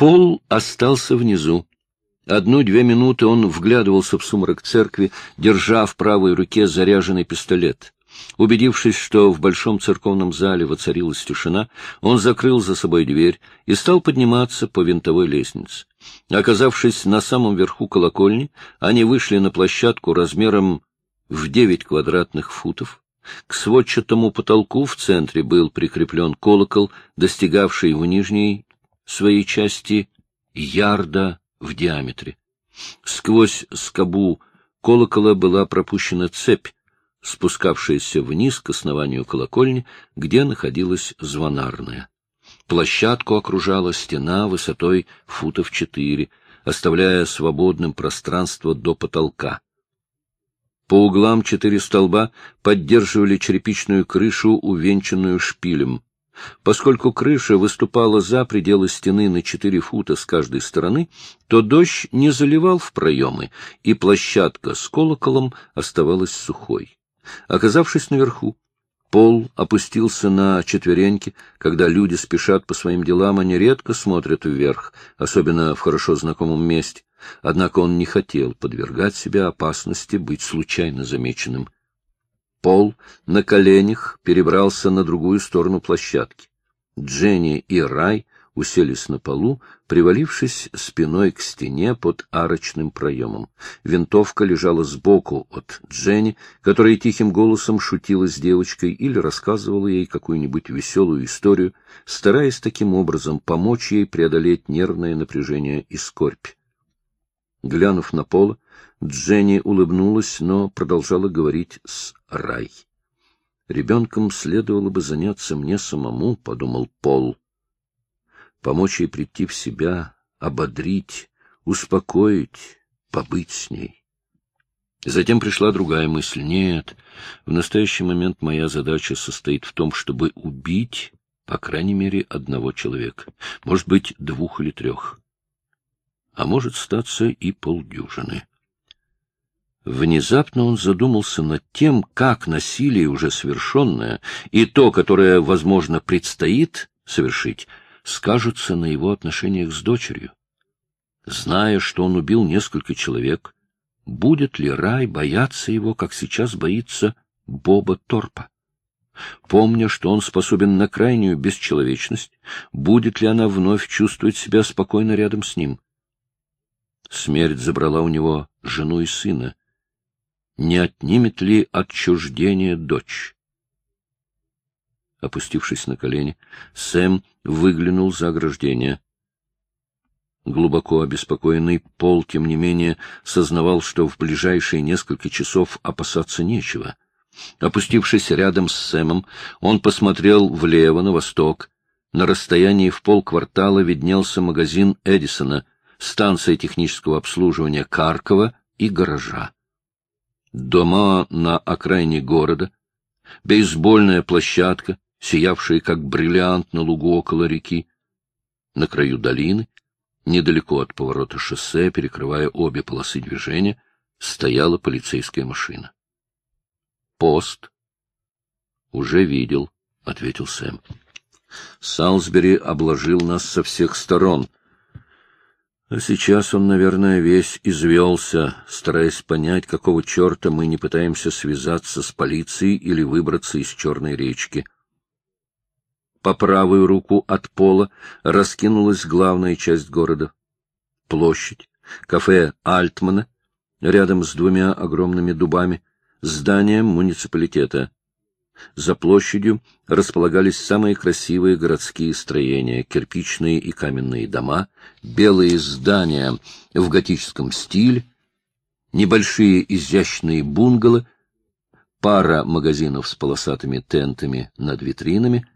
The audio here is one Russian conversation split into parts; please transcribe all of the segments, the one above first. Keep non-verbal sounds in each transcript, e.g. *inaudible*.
Пол остался внизу. Одну-две минуты он вглядывался в сумрак церкви, держа в правой руке заряженный пистолет. Убедившись, что в большом церковном зале воцарилась тишина, он закрыл за собой дверь и стал подниматься по винтовой лестнице. Оказавшись на самом верху колокольни, они вышли на площадку размером в девять квадратных футов. К сводчатому потолку в центре был прикреплен колокол, достигавший в нижней своей части ярда в диаметре. Сквозь скобу колокола была пропущена цепь, спускавшаяся вниз к основанию колокольни, где находилась звонарная. Площадку окружала стена высотой футов четыре, оставляя свободным пространство до потолка. По углам четыре столба поддерживали черепичную крышу, увенчанную шпилем. Поскольку крыша выступала за пределы стены на четыре фута с каждой стороны, то дождь не заливал в проемы, и площадка с колоколом оставалась сухой. Оказавшись наверху, Пол опустился на четвереньки. Когда люди спешат по своим делам, они редко смотрят вверх, особенно в хорошо знакомом месте. Однако он не хотел подвергать себя опасности быть случайно замеченным. Пол на коленях перебрался на другую сторону площадки. Дженни и Рай уселись на полу, привалившись спиной к стене под арочным проемом. Винтовка лежала сбоку от Дженни, которая тихим голосом шутила с девочкой или рассказывала ей какую-нибудь веселую историю, стараясь таким образом помочь ей преодолеть нервное напряжение и скорбь. Глянув на Пола, Дженни улыбнулась, но продолжала говорить с Рай. «Ребенком следовало бы заняться мне самому», — подумал Пол помочь ей прийти в себя, ободрить, успокоить, побыть с ней. Затем пришла другая мысль. Нет, в настоящий момент моя задача состоит в том, чтобы убить, по крайней мере, одного человека. Может быть, двух или трех. А может статься и полдюжины. Внезапно он задумался над тем, как насилие, уже совершенное, и то, которое, возможно, предстоит совершить, скажутся на его отношениях с дочерью. Зная, что он убил несколько человек, будет ли Рай бояться его, как сейчас боится Боба Торпа? Помня, что он способен на крайнюю бесчеловечность, будет ли она вновь чувствовать себя спокойно рядом с ним? Смерть забрала у него жену и сына. Не отнимет ли отчуждение дочь? Опустившись на колени, Сэм выглянул за ограждение. Глубоко обеспокоенный Пол, тем не менее, сознавал, что в ближайшие несколько часов опасаться нечего. Опустившись рядом с Сэмом, он посмотрел влево, на восток. На расстоянии в полквартала виднелся магазин Эдисона, станция технического обслуживания Каркова и гаража. Дома на окраине города, бейсбольная площадка, сиявшие как бриллиант на лугу около реки. На краю долины, недалеко от поворота шоссе, перекрывая обе полосы движения, стояла полицейская машина. «Пост?» «Уже видел», — ответил Сэм. «Салсбери обложил нас со всех сторон». А сейчас он, наверное, весь извелся, стараясь понять, какого черта мы не пытаемся связаться с полицией или выбраться из Черной речки. По правую руку от пола раскинулась главная часть города. Площадь, кафе Альтмана, рядом с двумя огромными дубами, здание муниципалитета. За площадью располагались самые красивые городские строения, кирпичные и каменные дома, белые здания в готическом стиле, небольшие изящные бунгало, пара магазинов с полосатыми тентами над витринами —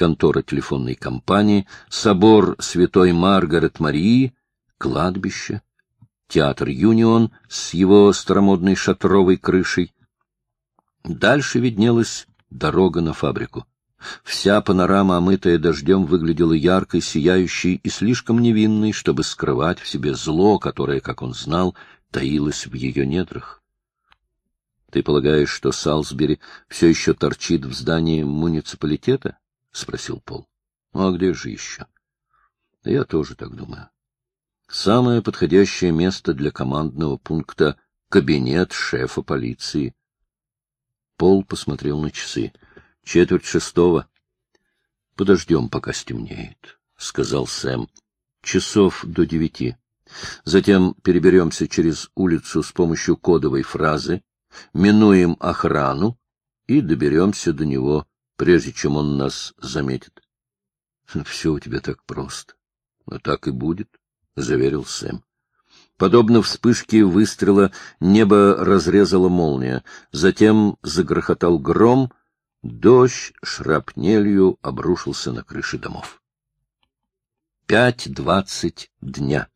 контора телефонной компании, собор Святой Маргарет Марии, кладбище, театр «Юнион» с его старомодной шатровой крышей. Дальше виднелась дорога на фабрику. Вся панорама, омытая дождем, выглядела яркой, сияющей и слишком невинной, чтобы скрывать в себе зло, которое, как он знал, таилось в ее недрах. Ты полагаешь, что Салсбери все еще торчит в здании муниципалитета? — спросил Пол. — а где же еще? Я тоже так думаю. Самое подходящее место для командного пункта — кабинет шефа полиции. Пол посмотрел на часы. Четверть шестого. — Подождем, пока стемнеет, — сказал Сэм. — Часов до девяти. Затем переберемся через улицу с помощью кодовой фразы, минуем охрану и доберемся до него, прежде чем он нас заметит. *laughs* — Все у тебя так просто. — так и будет, — заверил Сэм. Подобно вспышке выстрела небо разрезала молния, затем загрохотал гром, дождь шрапнелью обрушился на крыши домов. Пять двадцать дня.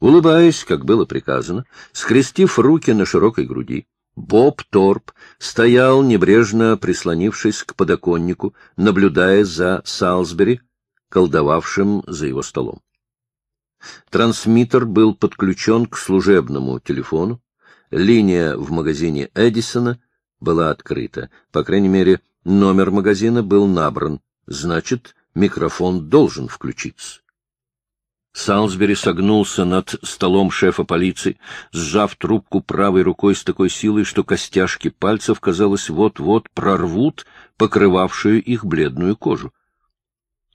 Улыбаясь, как было приказано, скрестив руки на широкой груди, Боб Торп стоял, небрежно прислонившись к подоконнику, наблюдая за Салсбери, колдовавшим за его столом. Трансмиттер был подключен к служебному телефону, линия в магазине Эдисона была открыта, по крайней мере, номер магазина был набран, значит, микрофон должен включиться. Салсбери согнулся над столом шефа полиции, сжав трубку правой рукой с такой силой, что костяшки пальцев, казалось, вот-вот прорвут покрывавшую их бледную кожу.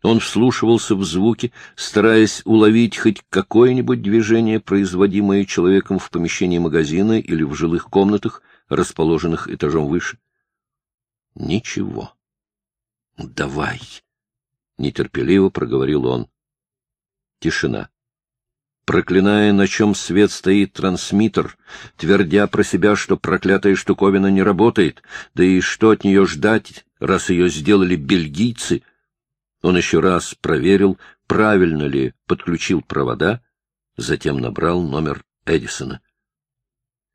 Он вслушивался в звуки, стараясь уловить хоть какое-нибудь движение, производимое человеком в помещении магазина или в жилых комнатах, расположенных этажом выше. Ничего. «Давай!» — нетерпеливо проговорил он. Тишина. Проклиная, на чем свет стоит трансмиттер, твердя про себя, что проклятая штуковина не работает, да и что от нее ждать, раз ее сделали бельгийцы, он еще раз проверил, правильно ли подключил провода, затем набрал номер Эдисона.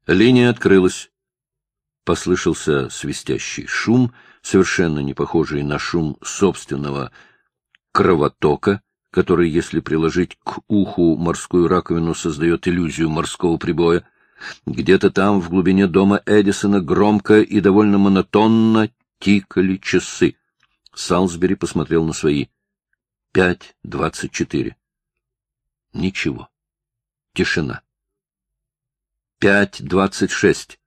Линия открылась. Послышался свистящий шум, совершенно не похожий на шум собственного кровотока, который, если приложить к уху морскую раковину, создает иллюзию морского прибоя. Где-то там, в глубине дома Эдисона, громко и довольно монотонно тикали часы. Салсбери посмотрел на свои. Пять двадцать четыре. Ничего. Тишина. Пять двадцать шесть.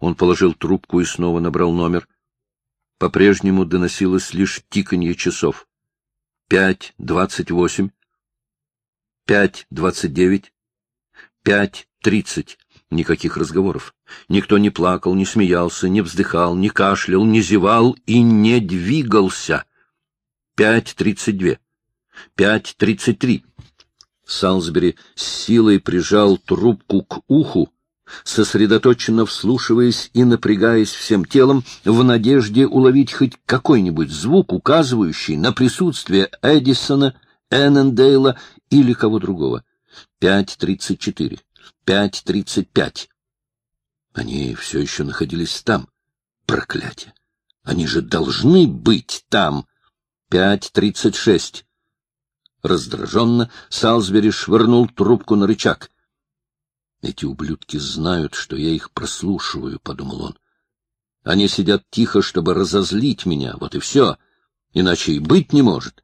Он положил трубку и снова набрал номер. По-прежнему доносилось лишь тиканье часов пять двадцать восемь, пять двадцать девять, пять тридцать. Никаких разговоров. Никто не плакал, не смеялся, не вздыхал, не кашлял, не зевал и не двигался. Пять тридцать две, пять тридцать три. Салсбери с силой прижал трубку к уху, сосредоточенно вслушиваясь и напрягаясь всем телом в надежде уловить хоть какой-нибудь звук, указывающий на присутствие Эдисона, Эннендейла или кого другого. Пять тридцать четыре, пять тридцать пять. Они все еще находились там. Проклятие! Они же должны быть там. Пять тридцать шесть. Раздраженно Салсбери швырнул трубку на рычаг. Эти ублюдки знают, что я их прослушиваю, — подумал он. Они сидят тихо, чтобы разозлить меня, вот и все. Иначе и быть не может.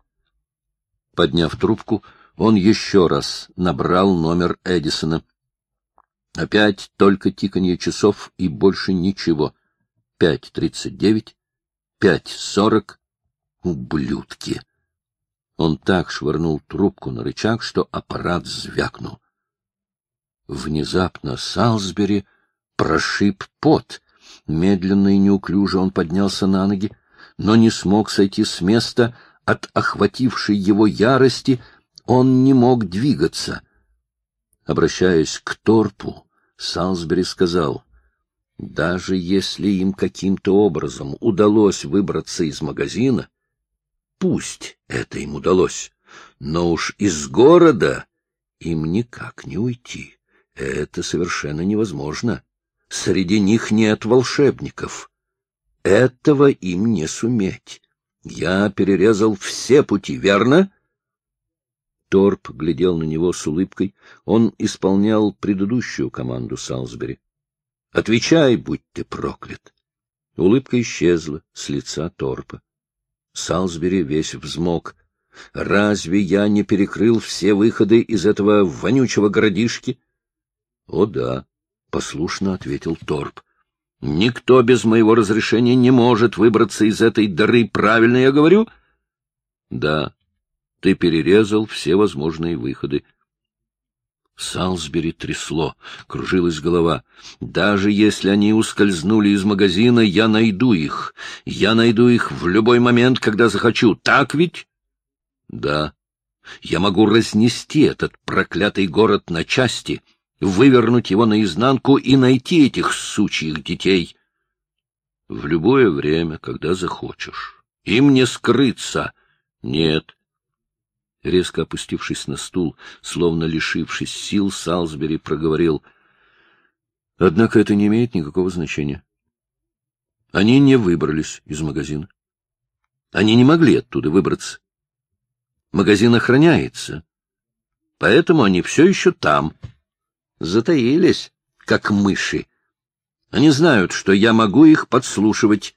Подняв трубку, он еще раз набрал номер Эдисона. Опять только тиканье часов и больше ничего. Пять тридцать девять, пять сорок. Ублюдки! Он так швырнул трубку на рычаг, что аппарат звякнул. Внезапно Салсбери прошиб пот. Медленно и неуклюже он поднялся на ноги, но не смог сойти с места от охватившей его ярости, он не мог двигаться. Обращаясь к Торпу, Салсбери сказал, «Даже если им каким-то образом удалось выбраться из магазина, пусть это им удалось, но уж из города им никак не уйти». Это совершенно невозможно. Среди них нет волшебников. Этого им не суметь. Я перерезал все пути, верно? Торп глядел на него с улыбкой. Он исполнял предыдущую команду Салсбери. — Отвечай, будь ты проклят! Улыбка исчезла с лица Торпа. Салсбери весь взмок. Разве я не перекрыл все выходы из этого вонючего городишки? — О да, — послушно ответил Торп. — Никто без моего разрешения не может выбраться из этой дыры, правильно я говорю? — Да, ты перерезал все возможные выходы. Салсбери трясло, кружилась голова. Даже если они ускользнули из магазина, я найду их. Я найду их в любой момент, когда захочу. Так ведь? Да. Я могу разнести этот проклятый город на части, вывернуть его наизнанку и найти этих сучьих детей. В любое время, когда захочешь. Им не скрыться. Нет, Резко опустившись на стул, словно лишившись сил, Салсбери проговорил. — Однако это не имеет никакого значения. Они не выбрались из магазина. Они не могли оттуда выбраться. Магазин охраняется, поэтому они все еще там. Затаились, как мыши. Они знают, что я могу их подслушивать.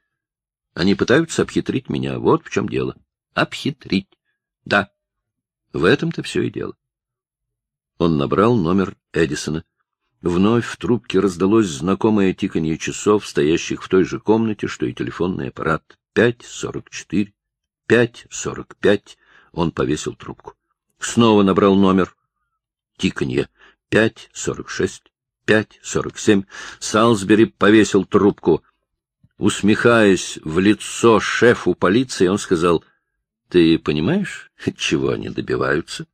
Они пытаются обхитрить меня. Вот в чем дело. Обхитрить. Да. В этом-то все и дело. Он набрал номер Эдисона. Вновь в трубке раздалось знакомое тиканье часов, стоящих в той же комнате, что и телефонный аппарат. Пять сорок четыре, пять сорок пять. Он повесил трубку. Снова набрал номер. Тиканье. Пять сорок шесть, пять сорок семь. Салсбери повесил трубку. Усмехаясь в лицо шефу полиции, он сказал — ты понимаешь, чего они добиваются?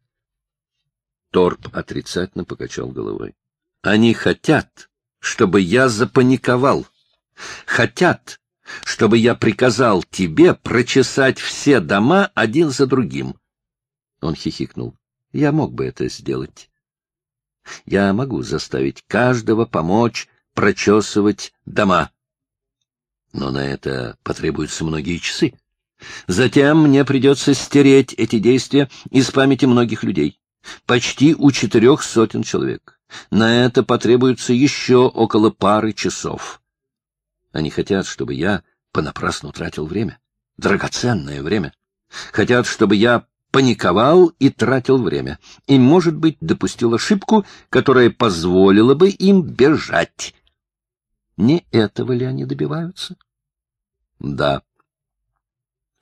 Торп отрицательно покачал головой. Они хотят, чтобы я запаниковал. Хотят, чтобы я приказал тебе прочесать все дома один за другим. Он хихикнул. Я мог бы это сделать. Я могу заставить каждого помочь прочесывать дома. Но на это потребуются многие часы. Затем мне придется стереть эти действия из памяти многих людей, почти у четырех сотен человек. На это потребуется еще около пары часов. Они хотят, чтобы я понапрасну тратил время, драгоценное время. Хотят, чтобы я паниковал и тратил время, и, может быть, допустил ошибку, которая позволила бы им бежать. Не этого ли они добиваются? Да.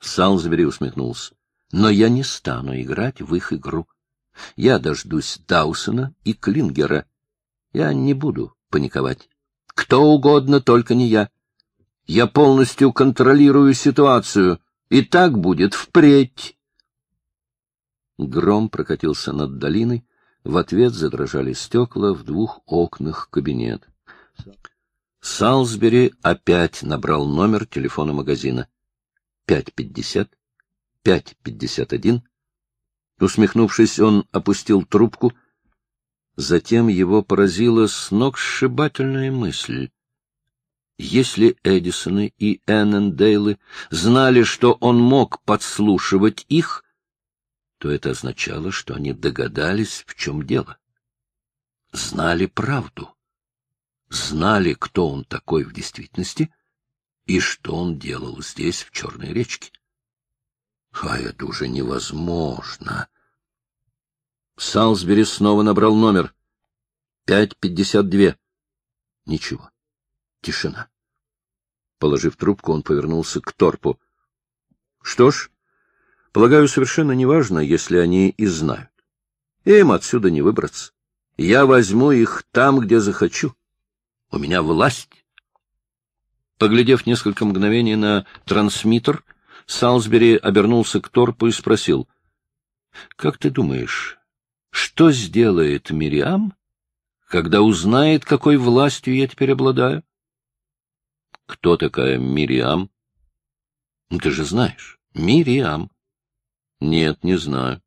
Салзбери усмехнулся. Но я не стану играть в их игру. Я дождусь Даусона и Клингера. Я не буду паниковать. Кто угодно, только не я. Я полностью контролирую ситуацию, и так будет впредь. Гром прокатился над долиной, в ответ задрожали стекла в двух окнах кабинет. Салсбери опять набрал номер телефона магазина пять пятьдесят, пять пятьдесят один. Усмехнувшись, он опустил трубку. Затем его поразила сногсшибательная мысль. Если Эдисоны и Эннендейлы знали, что он мог подслушивать их, то это означало, что они догадались, в чем дело. Знали правду. Знали, кто он такой в действительности, и что он делал здесь, в Черной речке. А это уже невозможно. Салсбери снова набрал номер. Пять пятьдесят две. Ничего. Тишина. Положив трубку, он повернулся к Торпу. — Что ж, полагаю, совершенно неважно, если они и знают. Им отсюда не выбраться. Я возьму их там, где захочу. У меня власть. Поглядев несколько мгновений на трансмиттер, Салсбери обернулся к Торпу и спросил, — Как ты думаешь, что сделает Мириам, когда узнает, какой властью я теперь обладаю? — Кто такая Мириам? — Ты же знаешь, Мириам. — Нет, не знаю.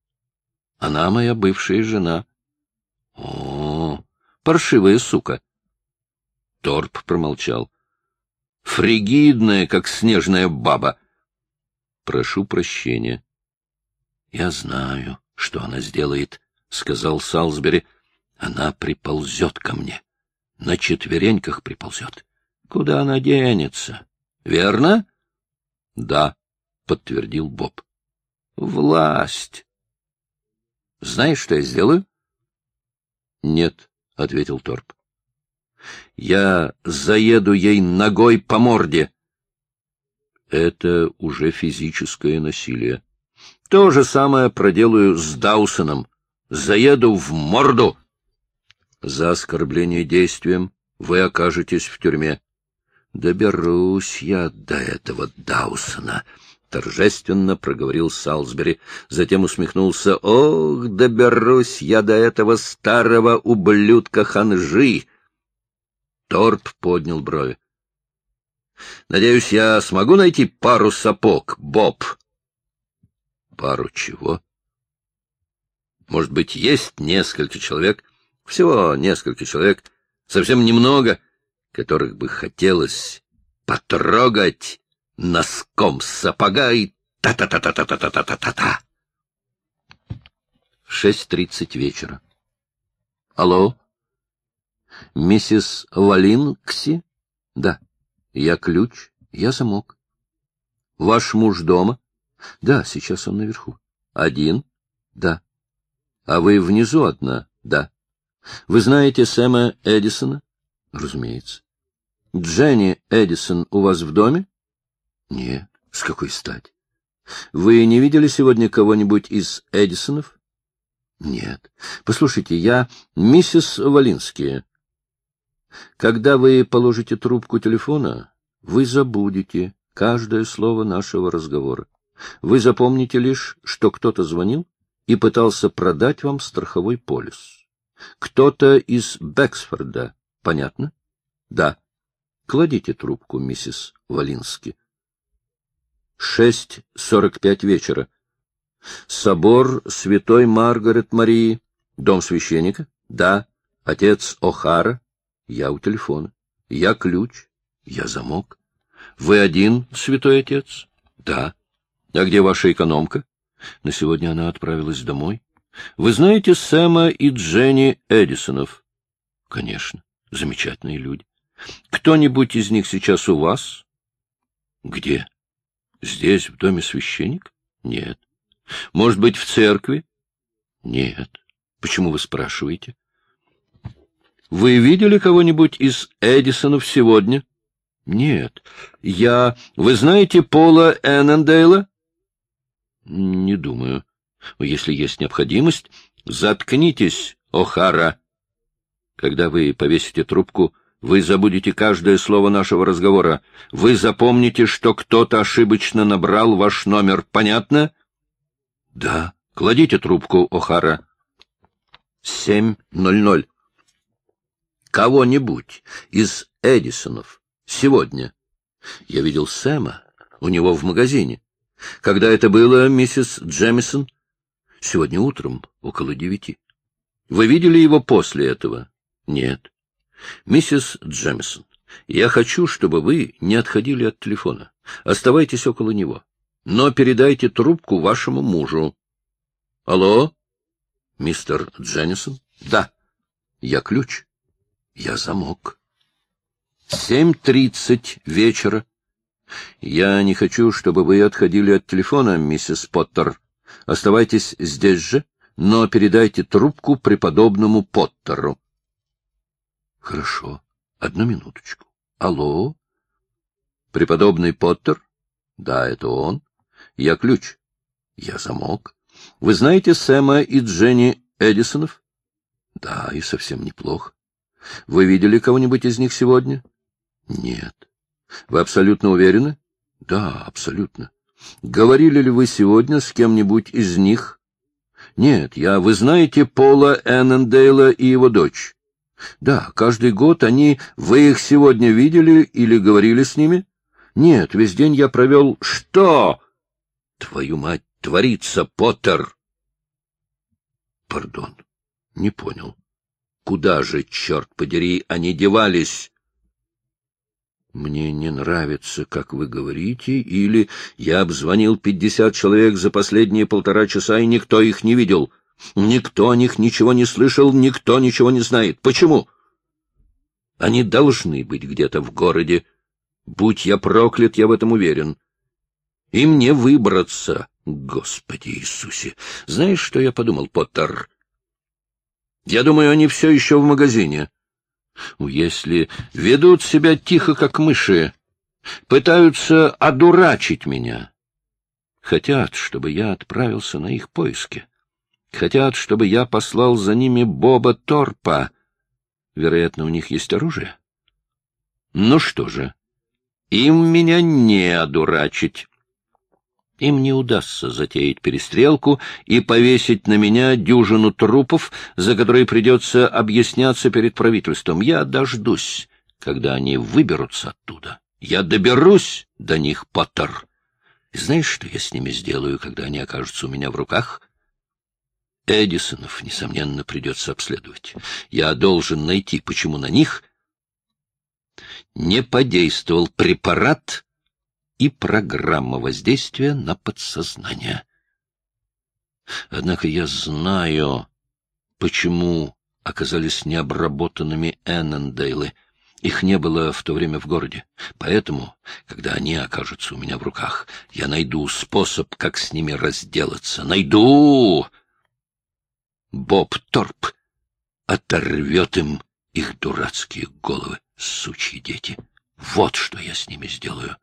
Она моя бывшая жена. — О, паршивая сука! Торп промолчал фригидная, как снежная баба. Прошу прощения. Я знаю, что она сделает, сказал Салсбери. Она приползет ко мне. На четвереньках приползет. Куда она денется? Верно? Да, подтвердил Боб. Власть. Знаешь, что я сделаю? — Нет, — ответил Торп. — Я заеду ей ногой по морде. Это уже физическое насилие. То же самое проделаю с Даусоном. Заеду в морду. За оскорбление действием вы окажетесь в тюрьме. Доберусь я до этого Даусона, — торжественно проговорил Салсбери. Затем усмехнулся. — Ох, доберусь я до этого старого ублюдка ханжи! Торп поднял брови. — Надеюсь, я смогу найти пару сапог, Боб? — Пару чего? — Может быть, есть несколько человек, всего несколько человек, совсем немного, которых бы хотелось потрогать носком сапога и та-та-та-та-та-та-та-та-та. Шесть тридцать вечера. Алло? Миссис Валинкси? Да. Я ключ, я замок. Ваш муж дома? Да, сейчас он наверху. Один? Да. А вы внизу одна? Да. Вы знаете Сэма Эдисона? Разумеется. Дженни Эдисон у вас в доме? Нет. С какой стати? Вы не видели сегодня кого-нибудь из Эдисонов? Нет. Послушайте, я миссис Валинские. Когда вы положите трубку телефона, вы забудете каждое слово нашего разговора. Вы запомните лишь, что кто-то звонил и пытался продать вам страховой полис. Кто-то из Бэксфорда, понятно? Да. Кладите трубку, миссис Валински. Шесть сорок пять вечера. Собор Святой Маргарет Марии. Дом священника? Да. Отец О'Хара? Я у телефона. Я ключ. Я замок. Вы один, святой отец? Да. А где ваша экономка? На сегодня она отправилась домой. Вы знаете Сэма и Дженни Эдисонов? Конечно. Замечательные люди. Кто-нибудь из них сейчас у вас? Где? Здесь, в доме священник? Нет. Может быть, в церкви? Нет. Почему вы спрашиваете? Вы видели кого-нибудь из Эдисонов сегодня? Нет. Я... Вы знаете Пола Эннендейла? Не думаю. Если есть необходимость, заткнитесь, О'Хара. Когда вы повесите трубку, вы забудете каждое слово нашего разговора. Вы запомните, что кто-то ошибочно набрал ваш номер. Понятно? — Да. Кладите трубку, О'Хара. — Семь ноль ноль. Кого-нибудь из Эдисонов сегодня. Я видел Сэма у него в магазине. Когда это было, миссис Джемисон? Сегодня утром, около девяти. Вы видели его после этого? Нет. Миссис Джемисон, я хочу, чтобы вы не отходили от телефона. Оставайтесь около него. Но передайте трубку вашему мужу. Алло? Мистер Дженнисон? Да. Я ключ. Я замок. Семь тридцать вечера. Я не хочу, чтобы вы отходили от телефона, миссис Поттер. Оставайтесь здесь же, но передайте трубку преподобному Поттеру. Хорошо. Одну минуточку. Алло? Преподобный Поттер? Да, это он. Я ключ. Я замок. Вы знаете Сэма и Дженни Эдисонов? Да, и совсем неплохо. Вы видели кого-нибудь из них сегодня? Нет. Вы абсолютно уверены? Да, абсолютно. Говорили ли вы сегодня с кем-нибудь из них? Нет, я... Вы знаете Пола Эннендейла и его дочь? Да, каждый год они... Вы их сегодня видели или говорили с ними? Нет, весь день я провел... Что? Твою мать, творится, Поттер! Пардон, не понял. Куда же, черт подери, они девались? Мне не нравится, как вы говорите, или я обзвонил пятьдесят человек за последние полтора часа, и никто их не видел. Никто о них ничего не слышал, никто ничего не знает. Почему? Они должны быть где-то в городе. Будь я проклят, я в этом уверен. И мне выбраться Господи Иисусе! Знаешь, что я подумал, Поттер? Я думаю, они все еще в магазине. Если ведут себя тихо, как мыши, пытаются одурачить меня. Хотят, чтобы я отправился на их поиски. Хотят, чтобы я послал за ними Боба Торпа. Вероятно, у них есть оружие. Ну что же, им меня не одурачить. Им не удастся затеять перестрелку и повесить на меня дюжину трупов, за которые придется объясняться перед правительством. Я дождусь, когда они выберутся оттуда. Я доберусь до них, Поттер. И знаешь, что я с ними сделаю, когда они окажутся у меня в руках? Эдисонов, несомненно, придется обследовать. Я должен найти, почему на них не подействовал препарат, и программа воздействия на подсознание. Однако я знаю, почему оказались необработанными Эннендейлы. Их не было в то время в городе. Поэтому, когда они окажутся у меня в руках, я найду способ, как с ними разделаться. Найду! Боб Торп оторвет им их дурацкие головы, сучьи дети. Вот что я с ними сделаю.